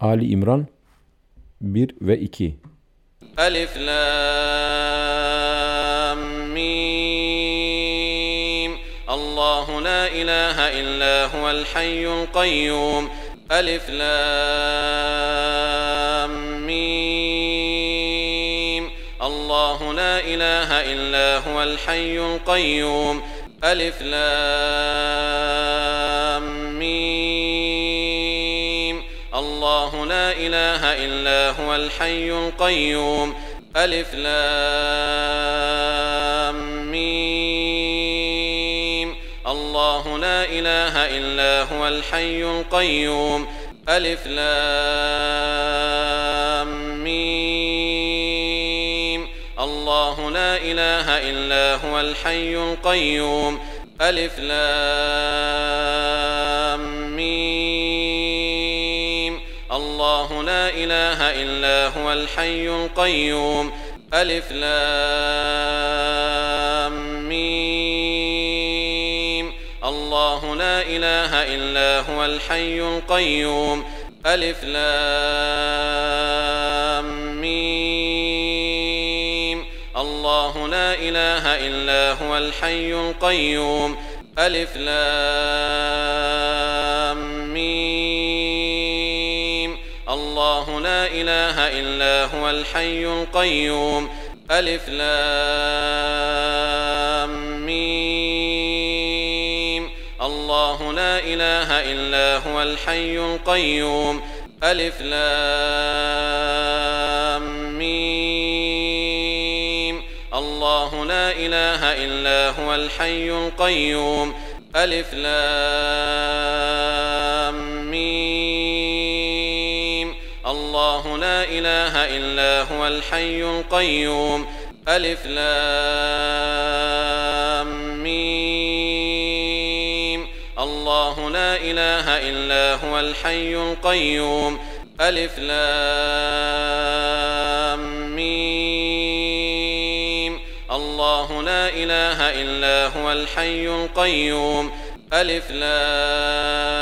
Ali İmran 1 ve 2 ألف لام ميم. الله لا إله إلا هو الحي القيوم. ألف لام ميم. الله لا إله إلا هو الحي القيوم. ألف لام إله إلا هو الحي القيوم. ألف لام ميم. الله لا إله إلا هو الحي القيوم. ألف لام ميم. الله لا إله إلا هو الحي القيوم. ألف لام إله إلا هو الحي القيوم. ألف لام ميم. الله لا إله إلا هو الحي القيوم. ألف لام ميم. الله لا إله إلا هو الحي القيوم. ألف لام إله إلا هو الحي القيوم. ألف لام ميم. الله لا إله إلا هو الحي القيوم. ألف لام ميم. الله لا إله إلا هو الحي القيوم. ألف لام لا إله إلا هو الحي القيوم. ألف لام ميم. الله لا إله إلا هو الحي القيوم. ألف لام ميم. الله لا إله إلا هو الحي القيوم. ألف لام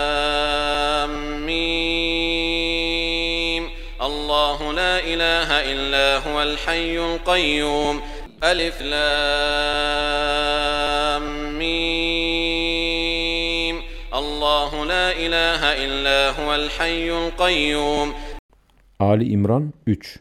الله لا إله إلا هو الحي القيوم. ألف لام ميم. الله لا إله إلا هو الحي القيوم. Ali İmran 3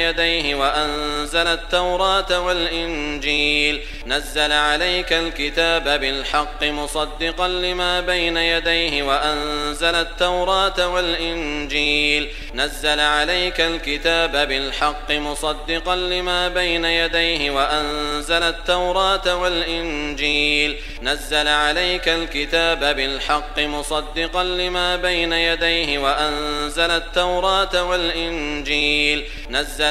وأنزل التوراة والإنجيل. نزل عليك الكتاب بالحق مصدقا لما بين يديه وأنزل التوراة والإنجيل. نزل عليك الكتاب بالحق مصدقا لما بين يديه وأنزل التوراة والإنجيل. نزل عليك الكتاب بالحق مصدقا لما بين يديه وأنزل التوراة والإنجيل. نزل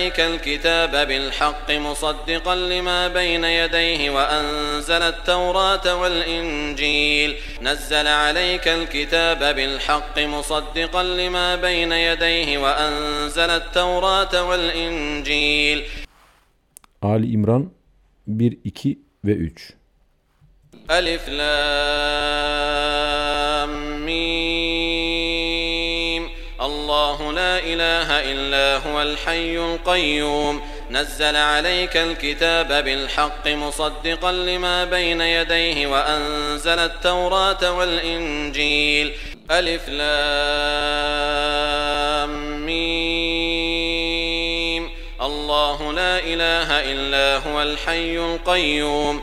عليك الكتاب بالحق مصدقا لما بين يديه وأنزل التوراة والإنجيل. نزل عليك الكتاب بالحق مصدقا لما بين يديه وأنزل التوراة والإنجيل. Ali İmran 1, 2 ve 3 ألف لام. إله إلا هو الحي القيوم. نزل عليك الكتاب بالحق مصدقا لما بين يديه وأنزل التوراة والإنجيل. ألف لام ميم. الله لا إله إلا هو الحي القيوم.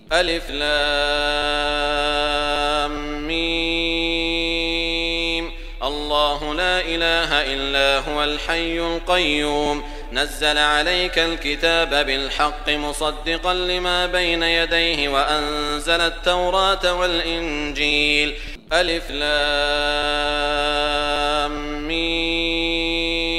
ألف لام ميم. الله لا إله إلا هو الحي القيوم. نزل عليك الكتاب بالحق مصدقا لما بين يديه وأنزل التوراة والإنجيل. ألف لام ميم.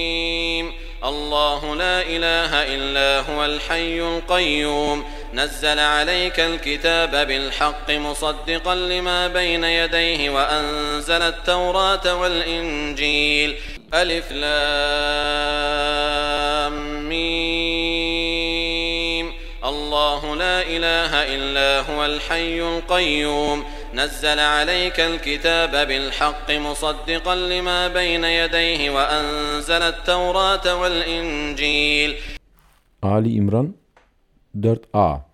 الله لا إله إلا هو الحي القيوم. نزل عليك الكتاب بالحق مصدقا لما بين يديه وأنزل التوراة والإنجيل. ألف لام ميم. الله لا إله إلا هو الحي القيوم. نزل عليك الكتاب بالحق مصدقا لما بين يديه وأنزل التوراة والإنجيل. Ali İmran 4a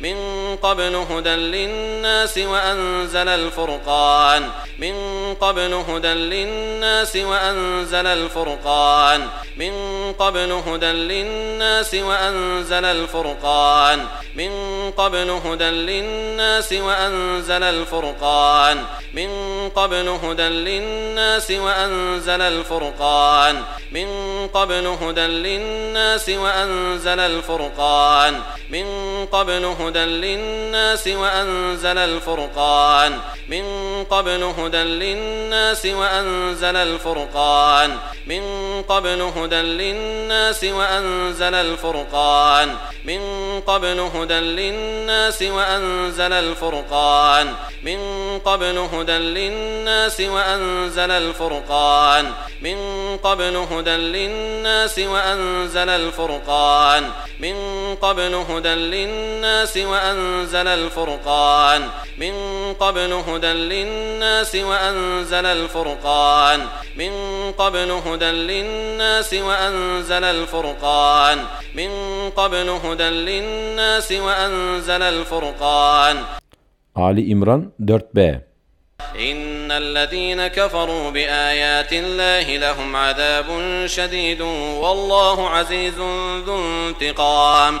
من قبل هدى للناس وأنزل الفرقان. من قبل هدى للناس وأنزل الفرقان. من قبل هدى للناس وأنزل الفرقان. من قبل هدى للناس وأنزل الفرقان. من قبل هدى للناس وأنزل الفرقان. من قبل هدى للناس وأنزل الفرقان. من قبل هدى للناس وأنزل الفرقان. من قبل هدى للناس وأنزل الفرقان. من قبل هدى للناس وأنزل الفرقان. من قبل هدى للناس وأنزل الفرقان. من قبل هدى للناس وأنزل الفرقان. من قبل هدى للناس وأنزل الفرقان. من قبل هدى للناس وأنزل الفرقان. من قبل هدى للناس وأنزل الفرقان. من قبل هدى للناس وأنزل الفرقان. من قبل هدى للناس وأنزل الفرقان. Ali İmran 4b إن الذين كفروا بآيات الله لهم عذاب شديد والله عزيز ذو انتقام.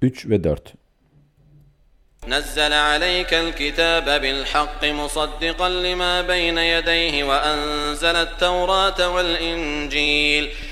3 ve 4 نزل عليك الكتاب بالحق مصدقا لما بين يديه وأنزل التوراة والإنجيل.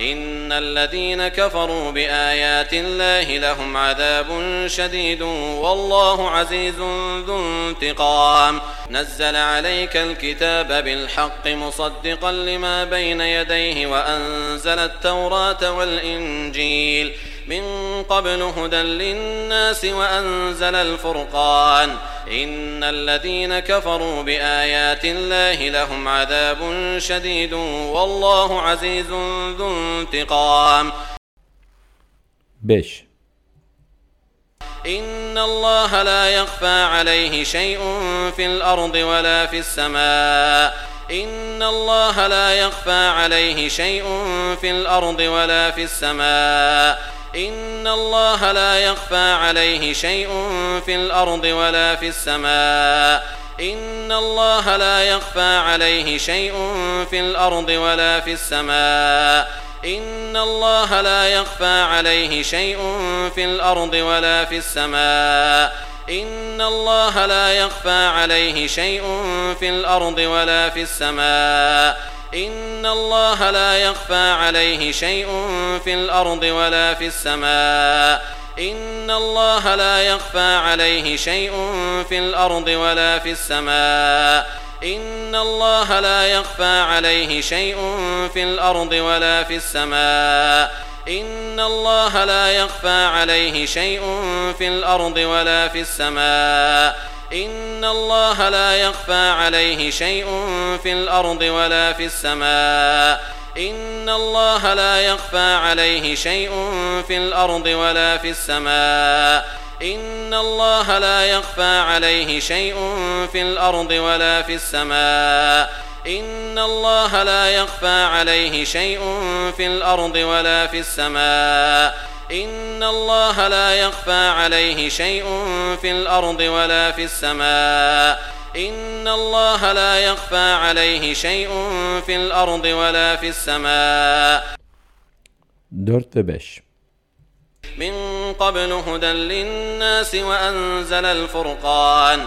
إن الذين كفروا بآيات الله لهم عذاب شديد والله عزيز ذو انتقام. نزل عليك الكتاب بالحق مصدقا لما بين يديه وأنزل التوراة والإنجيل. من قبل هدى للناس وأنزل الفرقان. إن الذين كفروا بآيات الله لهم عذاب شديد والله عزيز ذو انتقام. 5 إن الله لا يخفى عليه شيء في الأرض ولا في السماء. إن الله لا يخفى عليه شيء في الأرض ولا في السماء. إن الله لا يخفى عليه شيء في الأرض ولا في السماء إن الله لا يخفى عليه شيء في الأرض ولا في السماء إن الله لا يخفى عليه شيء في الأرض ولا في السماء إن الله لا يخفى عليه شيء في الأرض ولا في السماء إن الله لا يخفى عليه شيء في الأرض ولا في السماء. إن الله لا يخفى عليه شيء في الأرض ولا في السماء. إن الله لا يخفى عليه شيء في الأرض ولا في السماء. إن الله لا يخفى عليه شيء في الأرض ولا في السماء إن الله لا يخفى عليه شيء في الأرض ولا في السماء إن الله لا يخفى عليه شيء في الأرض ولا في السماء إن الله لا يخفى عليه شيء في الأرض ولا في السماء إن الله لا يخفى عليه شيء في الأرض ولا في السماء إن الله لا يخفى عليه شيء في الأرض ولا في السماء إن الله لا يخفى عليه شيء في الأرض ولا في السماء 4 ve 5 من قبل هدى للناس وأنزل الفرقان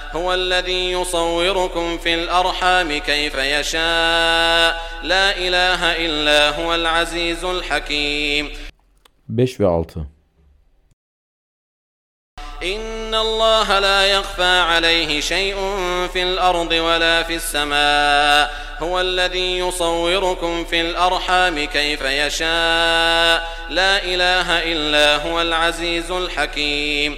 هو الذي يصوركم في الأرحام كيف يشاء. لا إله إلا هو العزيز الحكيم. 5 ve 6 إن الله لا يخفى عليه شيء في الأرض ولا في السماء. هو الذي يصوركم في الأرحام كيف يشاء. لا إله إلا هو العزيز الحكيم.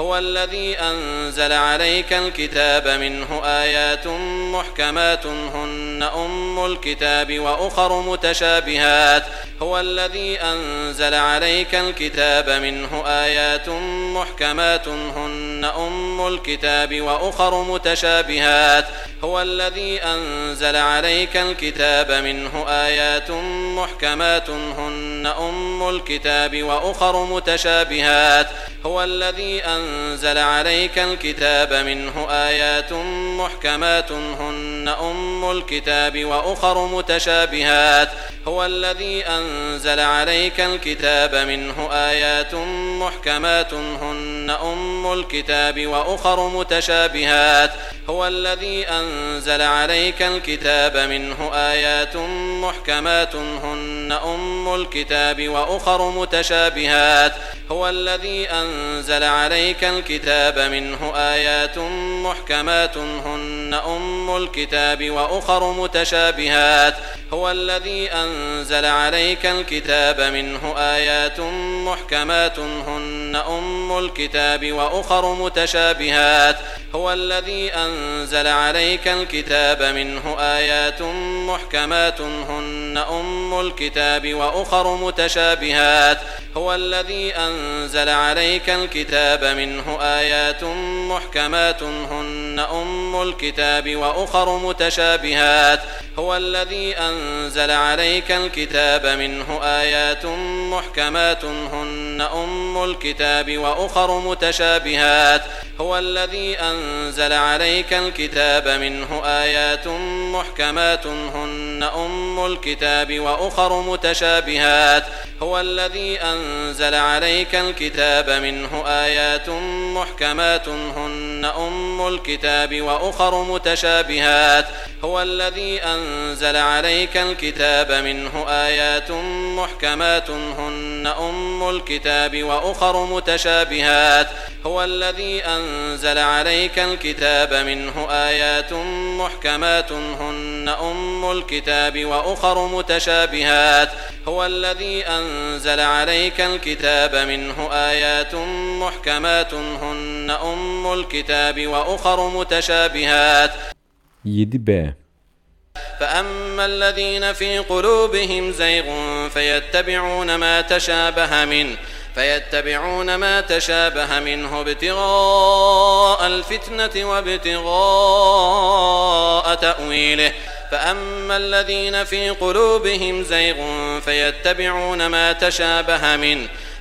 هو الذي أنزل عليك الكتاب منه آيات محكمات هن أم الكتاب وأخر متشابهات. هو الذي أنزل عليك الكتاب منه آيات محكمات هن أم الكتاب وأخر متشابهات. هو الذي أنزل عليك الكتاب منه آيات محكمات هن أم الكتاب وأخر متشابهات. هو الذي أنزل عليك الكتاب منه آيات محكمات هن أم الكتاب وأخر متشابهات. هو الذي أنزل عليك الكتاب منه آيات محكمات هن أم الكتاب وأخر متشابهات. هو الذي أنزل عليك الكتاب منه آيات محكمات هن أم الكتاب وأخر متشابهات. هو الذي أنزل عليك الكتاب منه آيات محكمات هن أم الكتاب وأخر متشابهات. هو الذي أنزل عليك الكتاب منه آيات محكمات هن أم الكتاب وأخر متشابهات. هو الذي أنزل عليك الكتاب منه آيات محكمات هن أم الكتاب وأخر متشابهات. هو الذي أنزل عليك الكتاب منه آيات محكمات هن أم الكتاب وأخر متشابهات. هو الذي أنزل عليك الكتاب منه آيات محكمات هن أم الكتاب وأخر متشابهات. هو الذي أنزل عليك الكتاب منه آيات محكمات هن أم الكتاب وأخر متشابهات. هو الذي أنزل عليك الكتاب منه آيات محكمات هن أم الكتاب وأخر متشابهات. هو الذي أنزل عليك الكتاب منه آيات محكمات هن أم الكتاب وأخر متشابهات. هو الذي أنزل عليك الكتاب منه آيات محكمات هن أم الكتاب وأخر متشابهات. هو الذي أنزل عليك الكتاب منه آيات محكمات هن أم الكتاب وأخر متشابهات 7b فأما الذين في قلوبهم زيغ فيتبعون ما تشابه منه فيتبعون ما تشابه منه ابتغاء الفتنة وابتغاء تأويله. فأما الذين في قلوبهم زيغ فيتبعون ما تشابه منه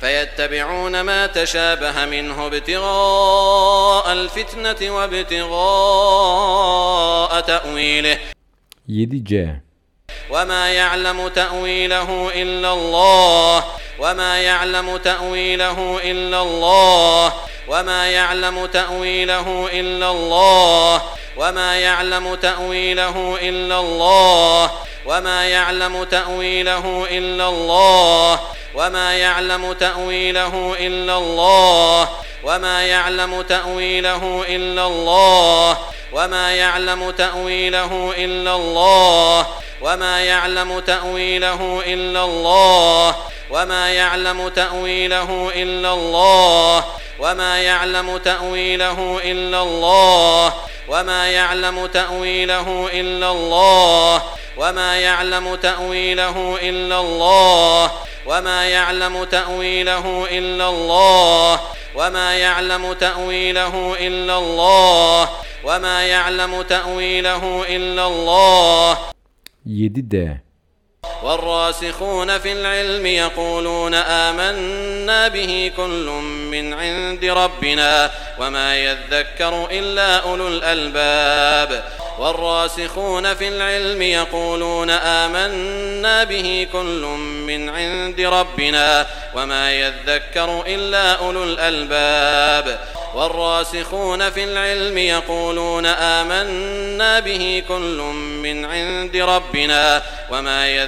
فيتبعون ما تشابه منه ابتغاء الفتنة وابتغاء تأويله. 7C وما يعلم تأويله إلا الله. وما يعلم تأويله إلا الله. وما يعلم تأويله إلا الله. وما يعلم تأويله إلا الله. وما يعلم تأويله إلا الله وما يعلم تأويله إلا الله وما يعلم تأويله إلا الله وما يعلم تأويله إلا الله وما يعلم تأويله إلا الله وما يعلم تأويله إلا الله وما يعلم تأويله إلا الله وما يعلم تأويله إلا الله وما يعلم تأويله إلا الله وما يعلم تأويله إلا الله وما يعلم تأويله إلا الله وما يعلم تأويله إلا الله 7D والراسخون في العلم يقولون آمنا به كل من عند ربنا وما يذكر إلا أولو الألباب. والراسخون في العلم يقولون آمنا به كل من عند ربنا وما يذكر إلا أولو الألباب. والراسخون في العلم يقولون آمنا به كل من عند ربنا وما يذكر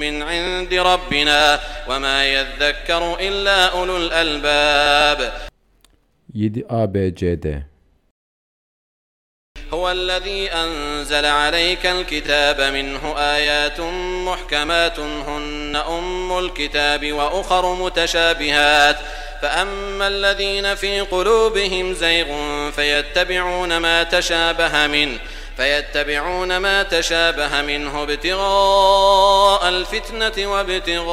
من عند ربنا وما يذكر إلا أولو الألباب. 7 A B C D. هو الذي أنزل عليك الكتاب منه آيات محكمات هن أم الكتاب وأخر متشابهات. فأما الذين في قلوبهم زيغ فيتبعون ما تشابه منه. فيتبعون ما تشابه منه ابتغاء الفتنة وابتغاء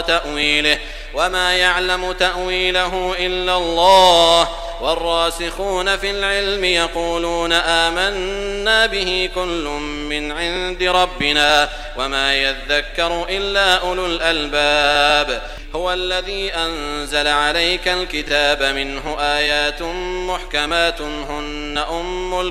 تأويله وما يعلم تأويله إلا الله. والراسخون في العلم يقولون آمنا به كل من عند ربنا وما يذكر إلا أولو الألباب. هو الذي أنزل عليك الكتاب منه آيات محكمات هن أم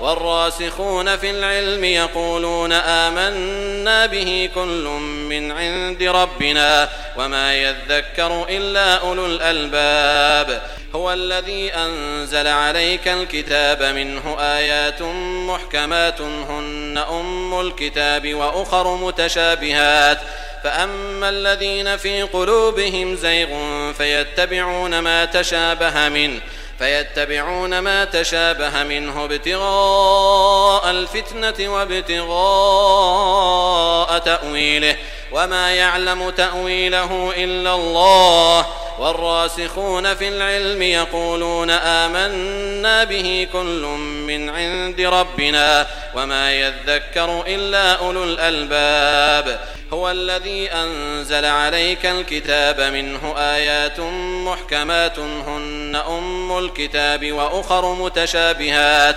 والراسخون في العلم يقولون آمنا به كل من عند ربنا وما يذكر إلا أولو الألباب. هو الذي أنزل عليك الكتاب منه آيات محكمات هن أم الكتاب وأخر متشابهات. فأما الذين في قلوبهم زيغ فيتبعون ما تشابه منه. فيتبعون ما تشابه منه ابتغاء الفتنة وابتغاء تأويله. وما يعلم تأويله إلا الله والراسخون في العلم يقولون آمنا به كل من عند ربنا وما يذكر إلا أولو الألباب هو الذي أنزل عليك الكتاب منه آيات محكمات هن أم الكتاب وأخر متشابهات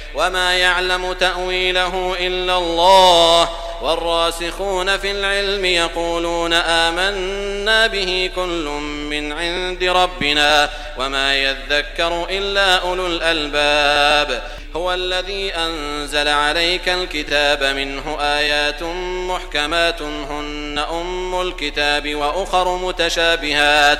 وما يعلم تأويله إلا الله. والراسخون في العلم يقولون آمنا به كل من عند ربنا وما يذكر إلا أولو الألباب. هو الذي أنزل عليك الكتاب منه آيات محكمات هن أم الكتاب وأخر متشابهات.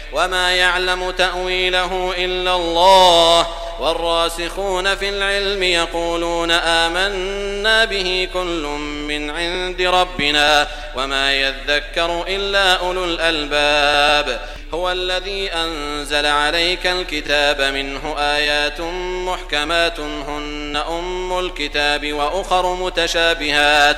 وما يعلم تأويله إلا الله والراسخون في العلم يقولون آمنا به كل من عند ربنا وما يذكر إلا أولو الألباب هو الذي أنزل عليك الكتاب منه آيات محكمات هن أم الكتاب وأخر متشابهات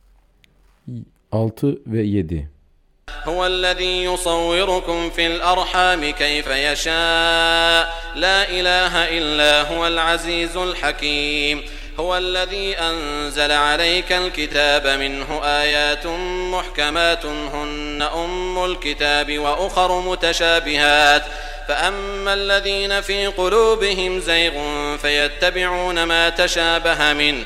6 ve 7 هو الذي يصوركم في الأرحام كيف يشاء لا إله إلا هو العزيز الحكيم هو الذي أنزل عليك الكتاب منه آيات محكمات هن أم الكتاب وأخر متشابهات فأما الذين في قلوبهم زيغ فيتبعون ما تشابه منه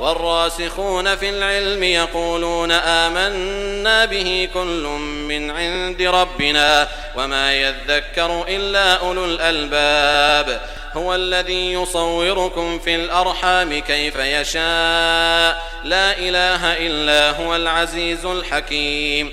والراسخون في العلم يقولون آمنا به كل من عند ربنا وما يذكر إلا أولو الألباب هو الذي يصوركم في الأرحام كيف يشاء لا إله إلا هو العزيز الحكيم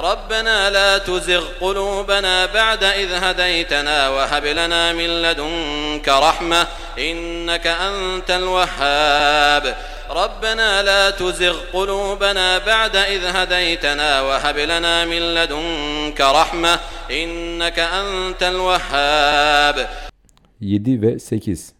ربنا لا تزغ قلوبنا بعد إذ هديتنا وهب لنا من لدنك رحمة إنك أنت الوهاب. ربنا لا تزغ قلوبنا بعد إذ هديتنا وهب لنا من لدنك رحمة إنك أنت الوهاب. 7 ve 8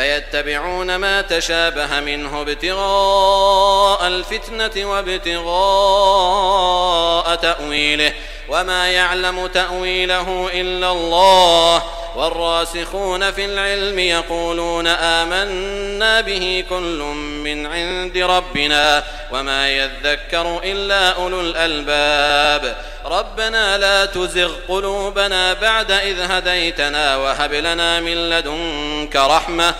فيتبعون ما تشابه منه ابتغاء الفتنة وابتغاء تأويله وما يعلم تأويله إلا الله. والراسخون في العلم يقولون آمنا به كل من عند ربنا وما يذكر إلا أولو الألباب. ربنا لا تزغ قلوبنا بعد إذ هديتنا وهب لنا من لدنك رحمة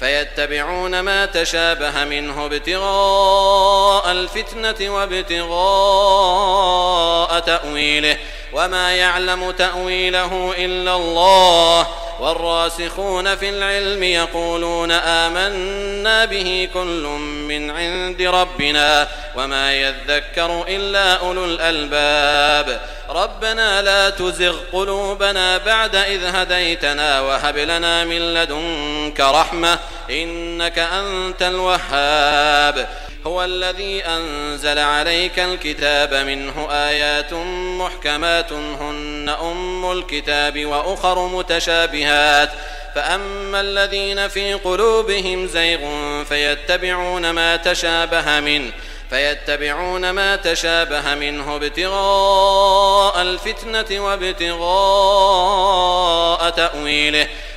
فيتبعون ما تشابه منه ابتغاء الفتنة وابتغاء تأويله وما يعلم تأويله إلا الله. والراسخون في العلم يقولون آمنا به كل من عند ربنا وما يذكر إلا أولو الألباب. ربنا لا تزغ قلوبنا بعد إذ هديتنا وهب لنا من لدنك رحمة إنك أنت الوهاب. هو الذي أنزل عليك الكتاب منه آيات محكمات هن أم الكتاب وأخر متشابهات. فأما الذين في قلوبهم زيغ فيتبعون ما تشابه منه فيتبعون ما تشابه منه ابتغاء الفتنة وابتغاء تأويله.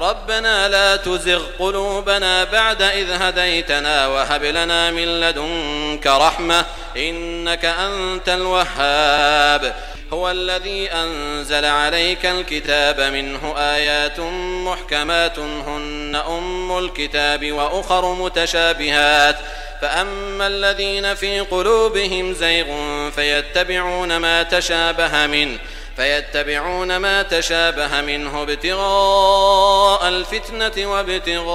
ربنا لا تزغ قلوبنا بعد إذ هديتنا وهب لنا من لدنك رحمة إنك أنت الوهاب هو الذي أنزل عليك الكتاب منه آيات محكمات هن أم الكتاب وأخر متشابهات فأما الذين في قلوبهم زيغ فيتبعون ما تشابه منه فيتبعون ما تشابه منه ابتغاء الفتنة وابتغاء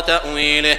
تأويله.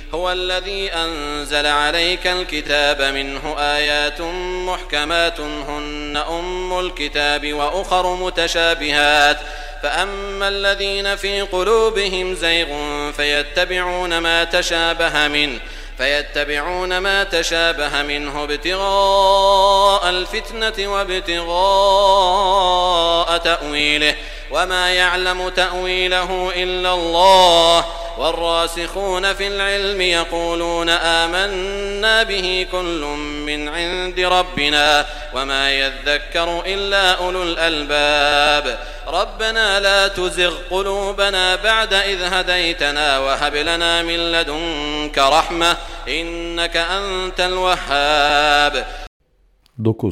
هو الذي أنزل عليك الكتاب منه آيات محكمات هن أم الكتاب وأخر متشابهات. فأما الذين في قلوبهم زيغ فيتبعون ما تشابه منه فيتبعون ما تشابه منه ابتغاء الفتنة وابتغاء تأويله. وما يعلم تأويله إلا الله. والراسخون في العلم يقولون آمنا به كل من عند ربنا وما يذكر إلا أولو الألباب ربنا لا تزغ قلوبنا بعد إذ هديتنا وهب لنا من لدنك رحمة إنك أنت الوهاب 9.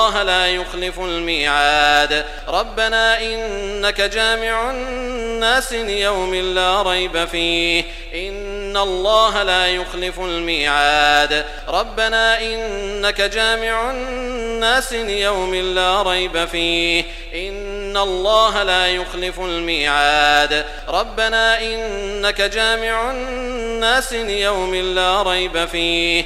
لا يخلف الميعاد. ربنا إنك جامع الناس ليوم لا ريب فيه. إن الله لا يخلف الميعاد. ربنا إنك جامع الناس ليوم لا ريب فيه. إن الله لا يخلف الميعاد. ربنا إنك جامع الناس ليوم لا ريب فيه.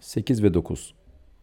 8 ve 9.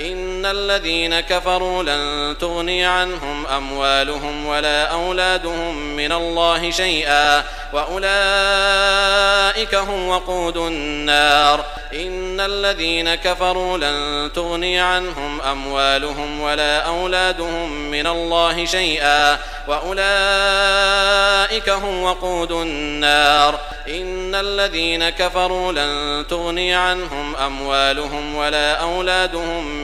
إن الذين كفروا لن تغني عنهم أموالهم ولا أولادهم من الله شيئا وأولئك هم وقود النار. إن الذين كفروا لن تغني عنهم أموالهم ولا أولادهم من الله شيئا وأولئك هم وقود النار. إن الذين كفروا لن تغني عنهم أموالهم ولا أولادهم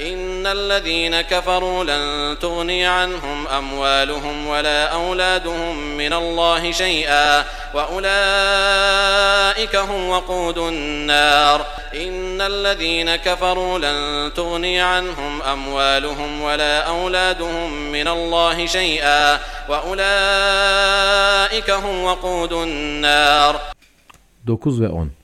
إن الذين كفروا لن تغني عنهم أموالهم ولا أولادهم من الله شيئا وأولئك هم وقود النار. إن الذين كفروا لن تغني عنهم أموالهم ولا أولادهم من الله شيئا وأولئك هم وقود النار. 9 ve 10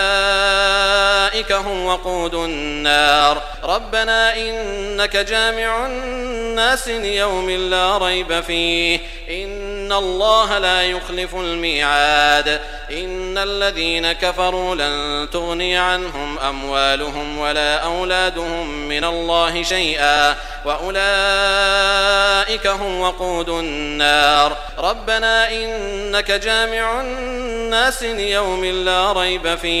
هم وقود النار ربنا إنك جامع الناس ليوم لا ريب فيه إن الله لا يخلف الميعاد إن الذين كفروا لن تغني عنهم أموالهم ولا أولادهم من الله شيئا وأولئك هم وقود النار ربنا إنك جامع الناس ليوم لا ريب فيه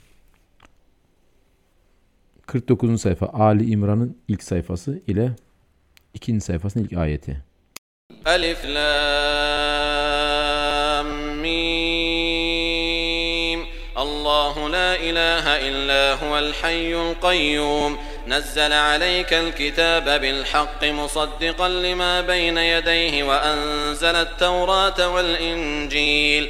49. sayfa Ali İmran'ın ilk sayfası ile ikinci sayfasının ilk ayeti. ألف لام ميم الله لا إله إلا هو الحي القيوم نزل عليك الكتاب بالحق مصدقا لما بين يديه وأنزل التوراة والإنجيل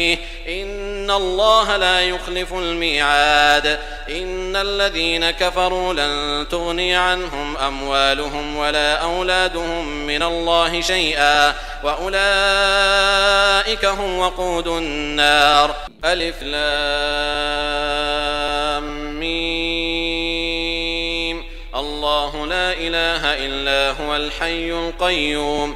إن الله لا يخلف الميعاد. إن الذين كفروا لن تغني عنهم أموالهم ولا أولادهم من الله شيئا. وأولئك هم وقود النار. ألف لام ميم. الله لا إله إلا هو الحي القيوم.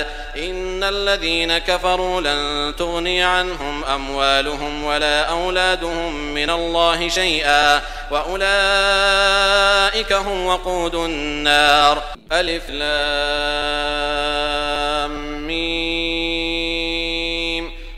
إن الذين كفروا لن تغني عنهم أموالهم ولا أولادهم من الله شيئا وأولئك هم وقود النار. ألف لام ميم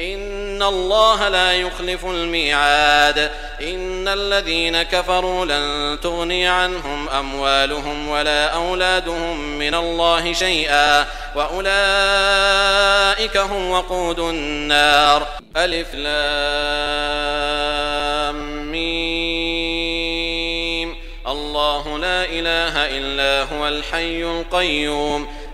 إن الله لا يخلف الميعاد. إن الذين كفروا لن تغني عنهم أموالهم ولا أولادهم من الله شيئا. وأولئك هم وقود النار. ألف لام ميم. الله لا إله إلا هو الحي القيوم.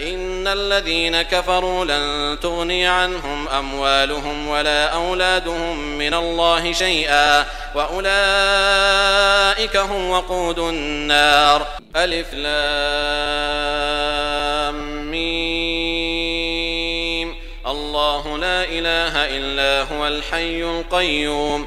إن الذين كفروا لن تغني عنهم أموالهم ولا أولادهم من الله شيئا وأولئك هم وقود النار. ألف لام ميم. الله لا إله إلا هو الحي القيوم.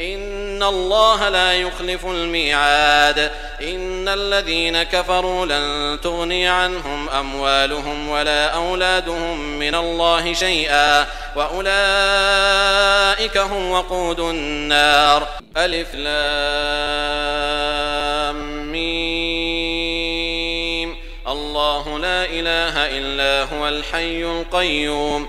إن الله لا يخلف الميعاد. إن الذين كفروا لن تغني عنهم أموالهم ولا أولادهم من الله شيئا. وأولئك هم وقود النار. ألف لام ميم. الله لا إله إلا هو الحي القيوم.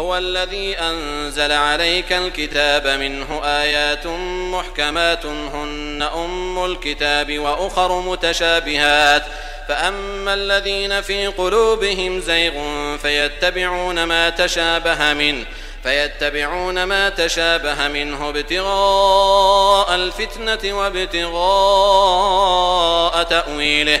هو الذي أنزل عليك الكتاب منه آيات محكمات هن أم الكتاب وأخر متشابهات. فأما الذين في قلوبهم زيغ فيتبعون ما تشابه منه فيتبعون ما تشابه منه ابتغاء الفتنة وابتغاء تأويله.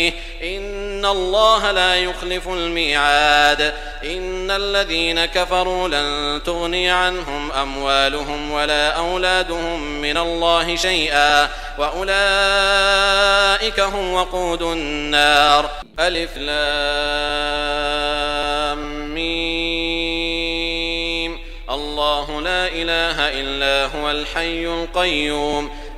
إن الله لا يخلف الميعاد. إن الذين كفروا لن تغني عنهم أموالهم ولا أولادهم من الله شيئا. وأولئك هم وقود النار. ألف لام ميم. الله لا إله إلا هو الحي القيوم.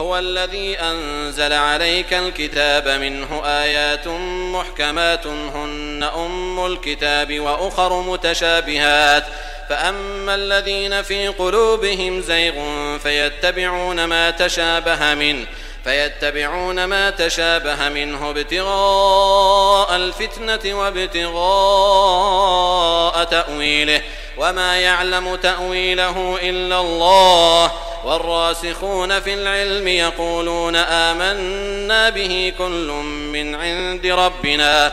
هو الذي أنزل عليك الكتاب منه آيات محكمات هن أم الكتاب وأخر متشابهات. فأما الذين في قلوبهم زيغ فيتبعون ما تشابه منه فيتبعون ما تشابه منه ابتغاء الفتنة وابتغاء تأويله. وما يعلم تأويله إلا الله. والراسخون في العلم يقولون آمنا به كل من عند ربنا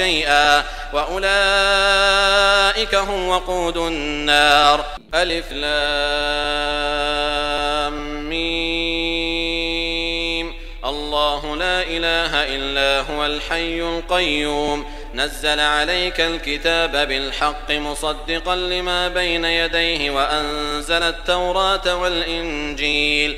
وأولئك هم وقود النار. ألف لام ميم. الله لا إله إلا هو الحي القيوم. نزل عليك الكتاب بالحق مصدقا لما بين يديه وأنزل التوراة والإنجيل.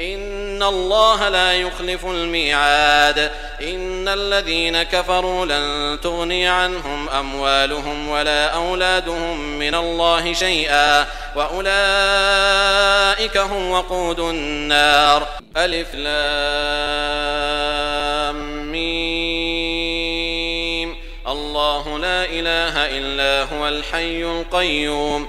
إن الله لا يخلف الميعاد. إن الذين كفروا لن تغني عنهم أموالهم ولا أولادهم من الله شيئا. وأولئك هم وقود النار. ألف لام ميم. الله لا إله إلا هو الحي القيوم.